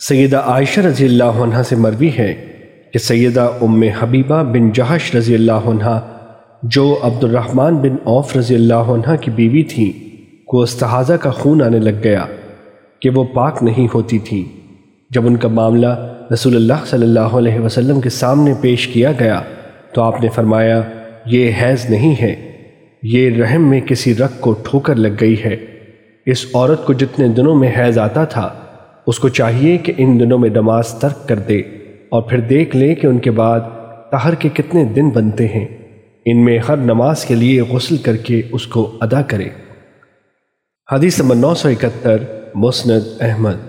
سیدہ عائشہ رضی اللہ عنہ سے مروی ہے کہ سیدہ ام حبیبہ بن جہش رضی اللہ عنہ، جو عبد الرحمن بن عوف رضی اللہ عنہ کی بیوی تھیں کو استحاضہ کا خون آنے لگ گیا کہ وہ پاک نہیں ہوتی تھیں جب ان کا معاملہ رسول اللہ صلی اللہ علیہ وسلم کے سامنے پیش کیا گیا، تو آپ نے فرمایا، یہ حیض نہیں ہے، یہ رحم میں کسی رق کو ٹھوکر لگ گئی ہے۔ اس عورت کو جتنے دنوں میں حیض آتا تھا اس کو چاہیے کہ ان دنوں میں نماز ترک کر دے اور پھر دیکھ لے کہ ان کے بعد تہر کے کتنے دن بنتے ہیں۔ ان میں ہر نماز کے لیے غسل کر کے اس کو ادا کرے۔ حدیث نمبر نو سو اکہتر، مسند احمد۔